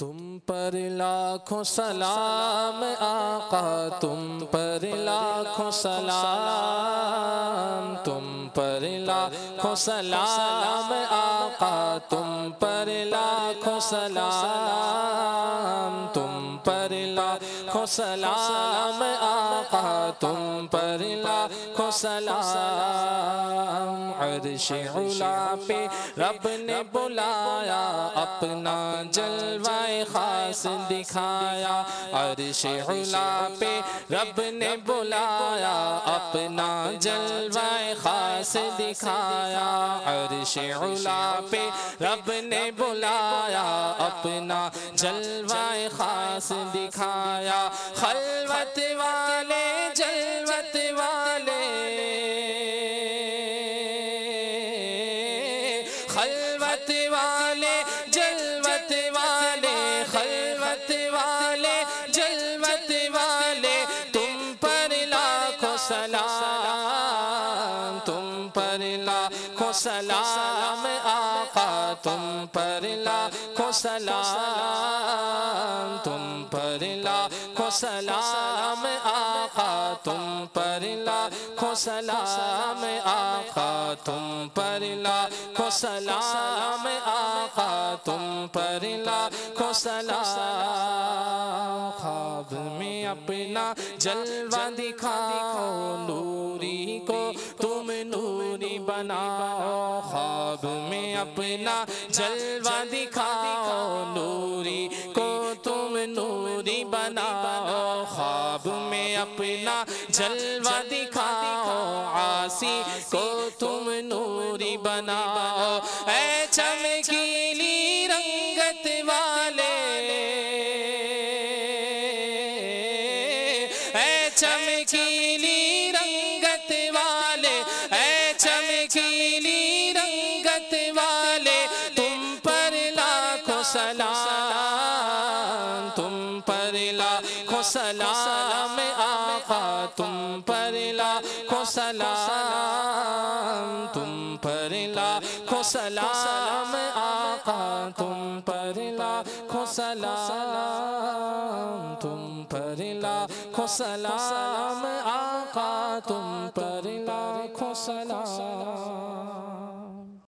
تم پر لاکھوں سلام، آقا، تم پر لاکھوں سلام، تم پر لاکھوں سلام، آقا، تم پر لاکھوں سلام، تم پر لاکھوں سلام آقا تم پر، لاکھوں سلام۔ عرش علا پہ رب نے بلایا، اپنا جلوہ خاص دکھایا۔ عرش علا پہ رب نے بلایا، اپنا جلوہ خاص دکھایا۔ عرش علا پہ رب نے بلایا، اپنا جلوہ خاص دکھایا۔ خلوت والے، جلوت والے۔ خلوت والے، جلوت والے۔ خلوت والے، جلوت والے۔ تم پر لاکھوں سلام، تم پر لاکھوں سلام۔ آقا، تم پر لاکھوں سلام۔ پر لاکھوں سلام آقا، تم پر لاکھوں سلام آقا، تم پر لاکھوں سلام آقا، تم پر لاکھوں سلام خواب میں اپنا جلوہ دکھاؤ، نوری کو تم نوری بناؤ، خواب میں اپنا جلوہ دکھاؤ، نوری نوری بناؤ خواب میں اپنا جلوہ دکھاؤ عاصی کو تم نوری بناؤ۔ اے چمکیلی رنگت والے، اے چمکیلی رنگت والے، اے چمکیلی رنگت والے، تم پر لاکھوں سلام۔ پر لاکھوں سلام آقا تم پر لاکھوں سلام تم پر لاکھوں سلام آقا تم پر لاکھوں سلام تم پر لاکھوں سلام آقا تم پر لاکھوں سلام